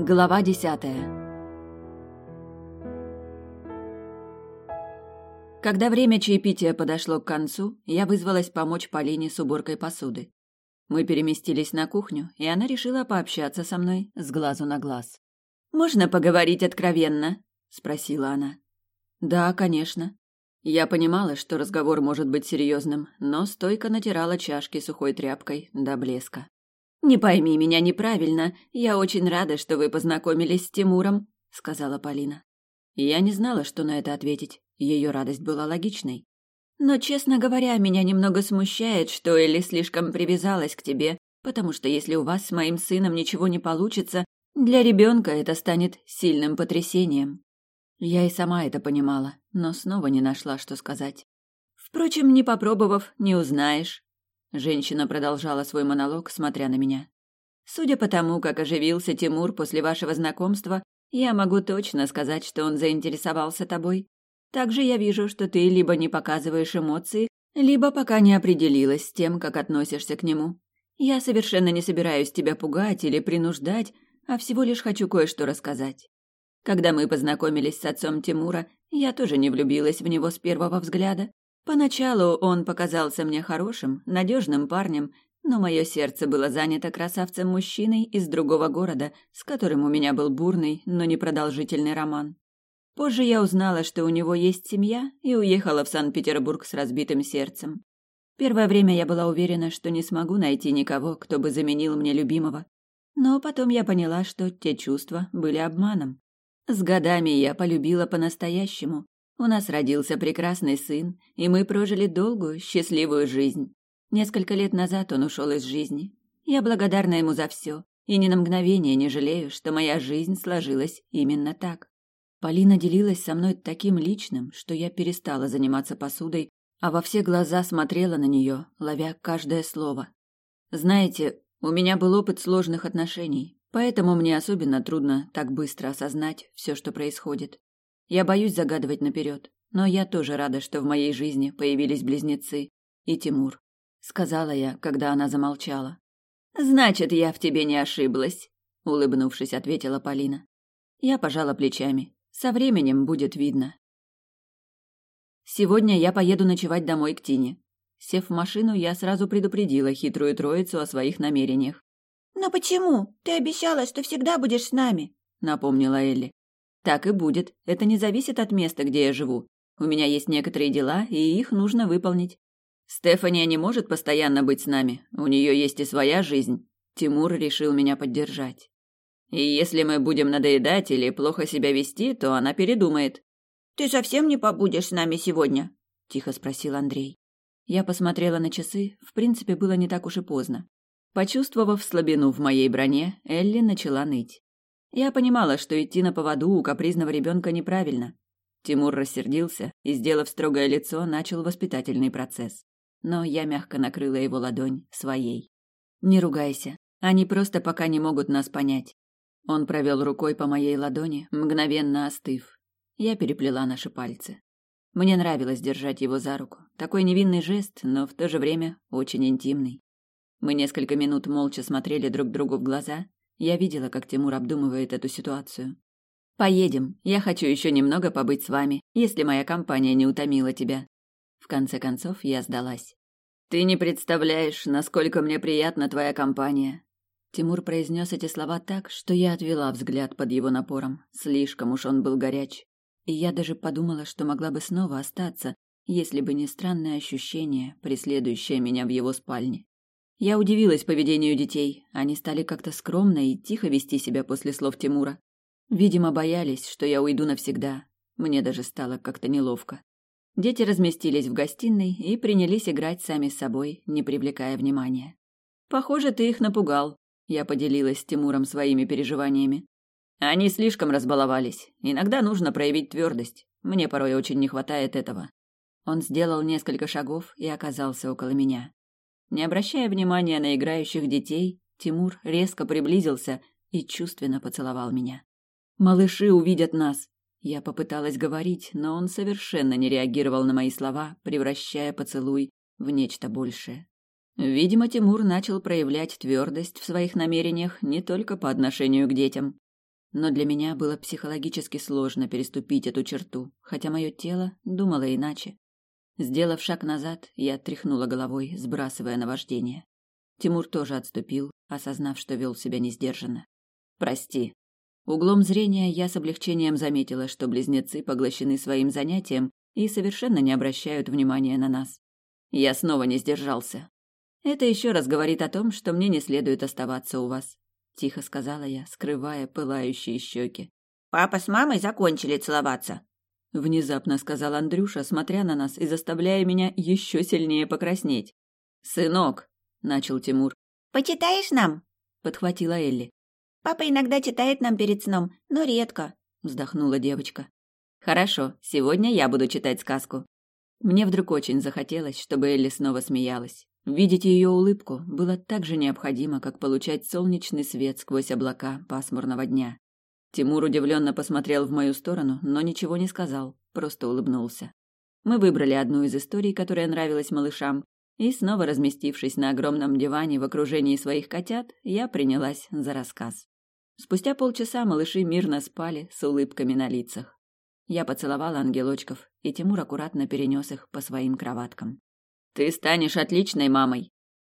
Глава десятая Когда время чаепития подошло к концу, я вызвалась помочь Полине с уборкой посуды. Мы переместились на кухню, и она решила пообщаться со мной с глазу на глаз. «Можно поговорить откровенно?» – спросила она. «Да, конечно». Я понимала, что разговор может быть серьезным, но стойко натирала чашки сухой тряпкой до блеска. «Не пойми меня неправильно, я очень рада, что вы познакомились с Тимуром», — сказала Полина. Я не знала, что на это ответить. Ее радость была логичной. «Но, честно говоря, меня немного смущает, что Элли слишком привязалась к тебе, потому что если у вас с моим сыном ничего не получится, для ребенка это станет сильным потрясением». Я и сама это понимала, но снова не нашла, что сказать. Впрочем, не попробовав, не узнаешь. Женщина продолжала свой монолог, смотря на меня. Судя по тому, как оживился Тимур после вашего знакомства, я могу точно сказать, что он заинтересовался тобой. Также я вижу, что ты либо не показываешь эмоции, либо пока не определилась с тем, как относишься к нему. Я совершенно не собираюсь тебя пугать или принуждать, а всего лишь хочу кое-что рассказать. Когда мы познакомились с отцом Тимура, я тоже не влюбилась в него с первого взгляда. Поначалу он показался мне хорошим, надежным парнем, но мое сердце было занято красавцем-мужчиной из другого города, с которым у меня был бурный, но непродолжительный роман. Позже я узнала, что у него есть семья, и уехала в Санкт-Петербург с разбитым сердцем. Первое время я была уверена, что не смогу найти никого, кто бы заменил мне любимого. Но потом я поняла, что те чувства были обманом. С годами я полюбила по-настоящему, у нас родился прекрасный сын, и мы прожили долгую, счастливую жизнь. Несколько лет назад он ушел из жизни. Я благодарна ему за все, и ни на мгновение не жалею, что моя жизнь сложилась именно так. Полина делилась со мной таким личным, что я перестала заниматься посудой, а во все глаза смотрела на нее, ловя каждое слово. Знаете, у меня был опыт сложных отношений, поэтому мне особенно трудно так быстро осознать все, что происходит. Я боюсь загадывать наперед, но я тоже рада, что в моей жизни появились близнецы и Тимур, сказала я, когда она замолчала. Значит, я в тебе не ошиблась, улыбнувшись, ответила Полина. Я пожала плечами. Со временем будет видно. Сегодня я поеду ночевать домой к Тине. Сев в машину, я сразу предупредила хитрую троицу о своих намерениях. «Но почему? Ты обещала, что всегда будешь с нами», — напомнила Элли. Так и будет. Это не зависит от места, где я живу. У меня есть некоторые дела, и их нужно выполнить. Стефания не может постоянно быть с нами. У нее есть и своя жизнь. Тимур решил меня поддержать. И если мы будем надоедать или плохо себя вести, то она передумает. Ты совсем не побудешь с нами сегодня? тихо спросил Андрей. Я посмотрела на часы, в принципе, было не так уж и поздно. Почувствовав слабину в моей броне, Элли начала ныть. Я понимала, что идти на поводу у капризного ребенка неправильно. Тимур рассердился и, сделав строгое лицо, начал воспитательный процесс. Но я мягко накрыла его ладонь своей. «Не ругайся. Они просто пока не могут нас понять». Он провел рукой по моей ладони, мгновенно остыв. Я переплела наши пальцы. Мне нравилось держать его за руку. Такой невинный жест, но в то же время очень интимный. Мы несколько минут молча смотрели друг другу в глаза, я видела, как Тимур обдумывает эту ситуацию. Поедем. Я хочу еще немного побыть с вами, если моя компания не утомила тебя. В конце концов, я сдалась. Ты не представляешь, насколько мне приятна твоя компания. Тимур произнес эти слова так, что я отвела взгляд под его напором. Слишком уж он был горяч. И я даже подумала, что могла бы снова остаться, если бы не странное ощущение, преследующее меня в его спальне. Я удивилась поведению детей. Они стали как-то скромно и тихо вести себя после слов Тимура. Видимо, боялись, что я уйду навсегда. Мне даже стало как-то неловко. Дети разместились в гостиной и принялись играть сами с собой, не привлекая внимания. «Похоже, ты их напугал», — я поделилась с Тимуром своими переживаниями. «Они слишком разбаловались. Иногда нужно проявить твердость. Мне порой очень не хватает этого». Он сделал несколько шагов и оказался около меня. Не обращая внимания на играющих детей, Тимур резко приблизился и чувственно поцеловал меня. «Малыши увидят нас!» Я попыталась говорить, но он совершенно не реагировал на мои слова, превращая поцелуй в нечто большее. Видимо, Тимур начал проявлять твердость в своих намерениях не только по отношению к детям. Но для меня было психологически сложно переступить эту черту, хотя мое тело думало иначе. Сделав шаг назад, я тряхнула головой, сбрасывая наваждение. Тимур тоже отступил, осознав, что вел себя несдержанно. «Прости». Углом зрения я с облегчением заметила, что близнецы поглощены своим занятием и совершенно не обращают внимания на нас. Я снова не сдержался. Это еще раз говорит о том, что мне не следует оставаться у вас, тихо сказала я, скрывая пылающие щеки. Папа с мамой закончили целоваться. Внезапно сказал Андрюша, смотря на нас и заставляя меня еще сильнее покраснеть. Сынок, начал Тимур. Почитаешь нам? подхватила Элли. Папа иногда читает нам перед сном, но редко, вздохнула девочка. Хорошо, сегодня я буду читать сказку. Мне вдруг очень захотелось, чтобы Элли снова смеялась. Видеть ее улыбку было так же необходимо, как получать солнечный свет сквозь облака пасмурного дня. Тимур удивленно посмотрел в мою сторону, но ничего не сказал, просто улыбнулся. Мы выбрали одну из историй, которая нравилась малышам, и снова разместившись на огромном диване в окружении своих котят, я принялась за рассказ. Спустя полчаса малыши мирно спали с улыбками на лицах. Я поцеловала ангелочков, и Тимур аккуратно перенес их по своим кроваткам. «Ты станешь отличной мамой!»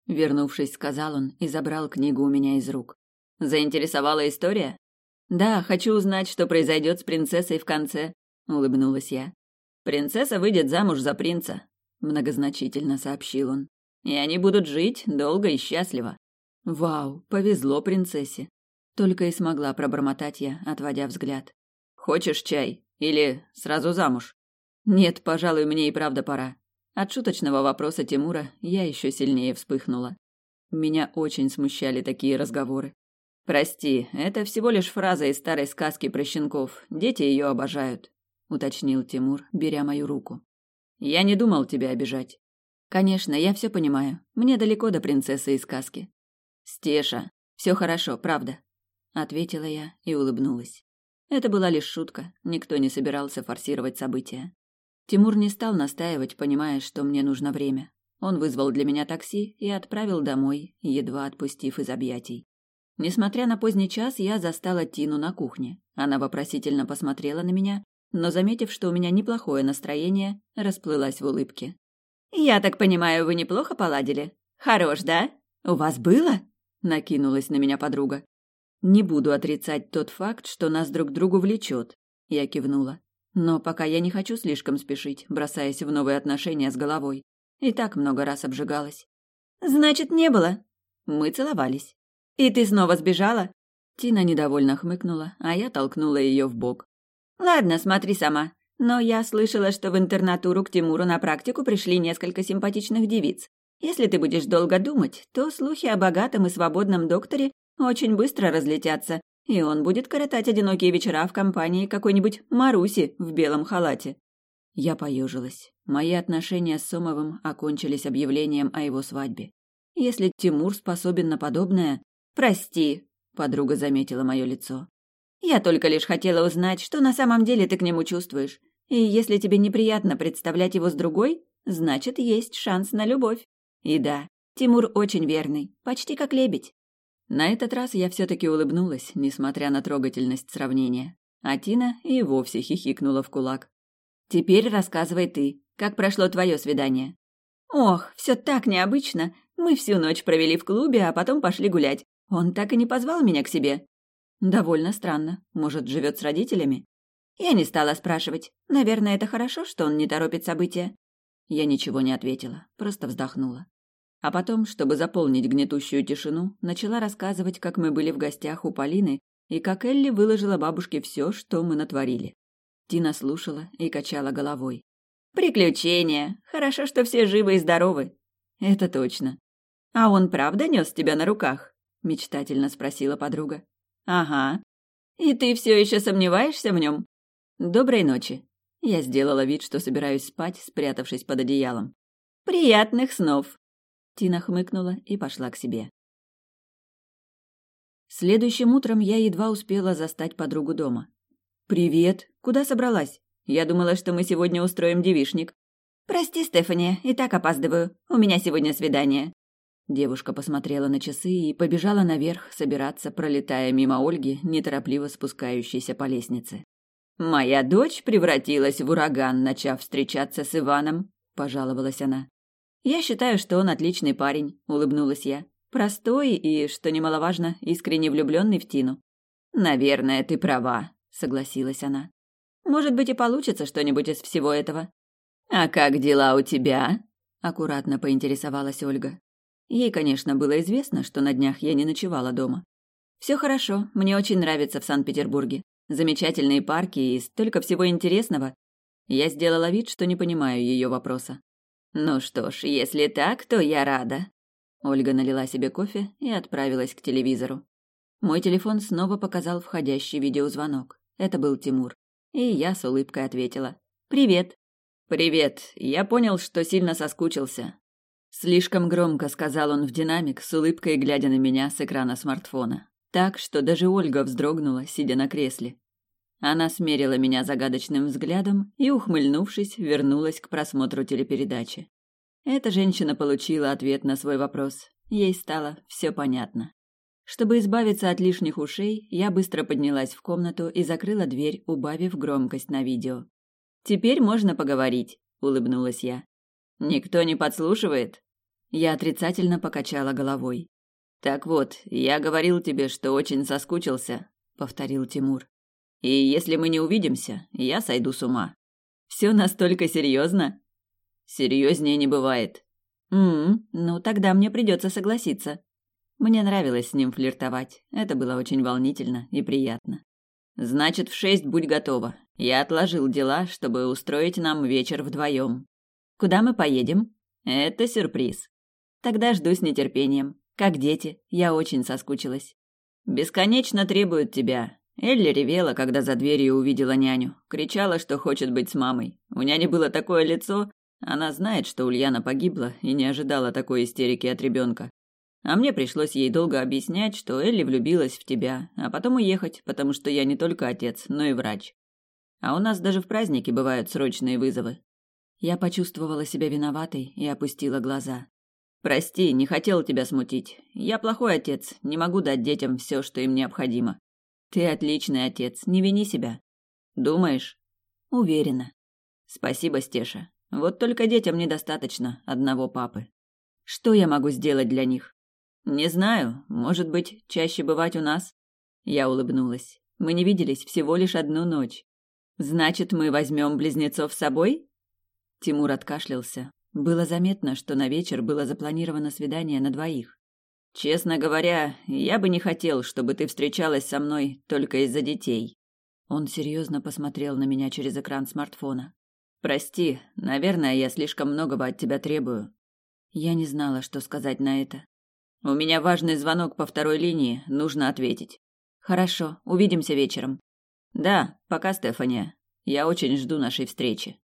Вернувшись, сказал он и забрал книгу у меня из рук. «Заинтересовала история?» «Да, хочу узнать, что произойдет с принцессой в конце», — улыбнулась я. «Принцесса выйдет замуж за принца», — многозначительно сообщил он. «И они будут жить долго и счастливо». «Вау, повезло принцессе!» Только и смогла пробормотать я, отводя взгляд. «Хочешь чай?» Или сразу замуж? Нет, пожалуй, мне и правда пора. От шуточного вопроса Тимура я еще сильнее вспыхнула. Меня очень смущали такие разговоры. Прости, это всего лишь фраза из старой сказки про щенков. Дети ее обожают, уточнил Тимур, беря мою руку. Я не думал тебя обижать. Конечно, я все понимаю. Мне далеко до принцессы из сказки. Стеша, все хорошо, правда, ответила я и улыбнулась. Это была лишь шутка, никто не собирался форсировать события. Тимур не стал настаивать, понимая, что мне нужно время. Он вызвал для меня такси и отправил домой, едва отпустив из объятий. Несмотря на поздний час, я застала Тину на кухне. Она вопросительно посмотрела на меня, но, заметив, что у меня неплохое настроение, расплылась в улыбке. «Я так понимаю, вы неплохо поладили? Хорош, да? У вас было?» — накинулась на меня подруга. Не буду отрицать тот факт, что нас друг другу влечет. Я кивнула. Но пока я не хочу слишком спешить, бросаясь в новые отношения с головой. И так много раз обжигалась. Значит, не было. Мы целовались. И ты снова сбежала? Тина недовольно хмыкнула, а я толкнула ее в бок. Ладно, смотри сама. Но я слышала, что в интернатуру к Тимуру на практику пришли несколько симпатичных девиц. Если ты будешь долго думать, то слухи о богатом и свободном докторе очень быстро разлетятся, и он будет коротать одинокие вечера в компании какой-нибудь Маруси в белом халате. Я поежилась. Мои отношения с Сомовым окончились объявлением о его свадьбе. Если Тимур способен на подобное... Прости, подруга заметила мое лицо. Я только лишь хотела узнать, что на самом деле ты к нему чувствуешь. И если тебе неприятно представлять его с другой, значит, есть шанс на любовь. И да, Тимур очень верный, почти как лебедь. На этот раз я все-таки улыбнулась, несмотря на трогательность сравнения. А Тина и вовсе хихикнула в кулак. «Теперь рассказывай ты, как прошло твое свидание?» «Ох, все так необычно. Мы всю ночь провели в клубе, а потом пошли гулять. Он так и не позвал меня к себе». «Довольно странно. Может, живет с родителями?» Я не стала спрашивать. Наверное, это хорошо, что он не торопит события. Я ничего не ответила, просто вздохнула. А потом, чтобы заполнить гнетущую тишину, начала рассказывать, как мы были в гостях у Полины и как Элли выложила бабушке все, что мы натворили. Тина слушала и качала головой. «Приключения! Хорошо, что все живы и здоровы!» «Это точно!» «А он правда нес тебя на руках?» — мечтательно спросила подруга. «Ага. И ты все еще сомневаешься в нем?» «Доброй ночи!» Я сделала вид, что собираюсь спать, спрятавшись под одеялом. «Приятных снов!» Тина хмыкнула и пошла к себе. Следующим утром я едва успела застать подругу дома. «Привет! Куда собралась? Я думала, что мы сегодня устроим девишник». «Прости, Стефания, и так опаздываю. У меня сегодня свидание». Девушка посмотрела на часы и побежала наверх собираться, пролетая мимо Ольги, неторопливо спускающейся по лестнице. «Моя дочь превратилась в ураган, начав встречаться с Иваном», – пожаловалась она. «Я считаю, что он отличный парень», – улыбнулась я. «Простой и, что немаловажно, искренне влюбленный в Тину». «Наверное, ты права», – согласилась она. «Может быть, и получится что-нибудь из всего этого». «А как дела у тебя?» – аккуратно поинтересовалась Ольга. Ей, конечно, было известно, что на днях я не ночевала дома. Все хорошо, мне очень нравится в Санкт-Петербурге. Замечательные парки и столько всего интересного. Я сделала вид, что не понимаю ее вопроса. Ну что ж, если так, то я рада. Ольга налила себе кофе и отправилась к телевизору. Мой телефон снова показал входящий видеозвонок. Это был Тимур. И я с улыбкой ответила. «Привет». «Привет. Я понял, что сильно соскучился. Слишком громко сказал он в динамик, с улыбкой глядя на меня с экрана смартфона. Так, что даже Ольга вздрогнула, сидя на кресле. Она смерила меня загадочным взглядом и, ухмыльнувшись, вернулась к просмотру телепередачи. Эта женщина получила ответ на свой вопрос. Ей стало все понятно. Чтобы избавиться от лишних ушей, я быстро поднялась в комнату и закрыла дверь, убавив громкость на видео. «Теперь можно поговорить», — улыбнулась я. Никто не подслушивает? Я отрицательно покачала головой. Так вот, я говорил тебе, что очень соскучился, повторил Тимур. И если мы не увидимся, я сойду с ума. Все настолько серьезно? Серьезнее не бывает. М, ну тогда мне придется согласиться. Мне нравилось с ним флиртовать. Это было очень волнительно и приятно. Значит, в шесть будь готова. Я отложил дела, чтобы устроить нам вечер вдвоем. Куда мы поедем? Это сюрприз. Тогда жду с нетерпением. Как дети, я очень соскучилась. Бесконечно требуют тебя. Элли ревела, когда за дверью увидела няню. Кричала, что хочет быть с мамой. У няни было такое лицо. Она знает, что Ульяна погибла и не ожидала такой истерики от ребенка. А мне пришлось ей долго объяснять, что Элли влюбилась в тебя, а потом уехать, потому что я не только отец, но и врач. А у нас даже в праздники бывают срочные вызовы. Я почувствовала себя виноватой и опустила глаза. Прости, не хотел тебя смутить. Я плохой отец, не могу дать детям все, что им необходимо. Ты отличный отец, не вини себя. Думаешь? Уверена. Спасибо, Стеша. Вот только детям недостаточно одного папы. Что я могу сделать для них? Не знаю, может быть, чаще бывать у нас? Я улыбнулась. Мы не виделись всего лишь одну ночь. Значит, мы возьмем близнецов с собой? Тимур откашлялся. Было заметно, что на вечер было запланировано свидание на двоих. Честно говоря, я бы не хотел, чтобы ты встречалась со мной только из-за детей. Он серьезно посмотрел на меня через экран смартфона. Прости, наверное, я слишком многого от тебя требую. Я не знала, что сказать на это. У меня важный звонок по второй линии, нужно ответить. Хорошо, увидимся вечером. Да, пока, Стефания. Я очень жду нашей встречи.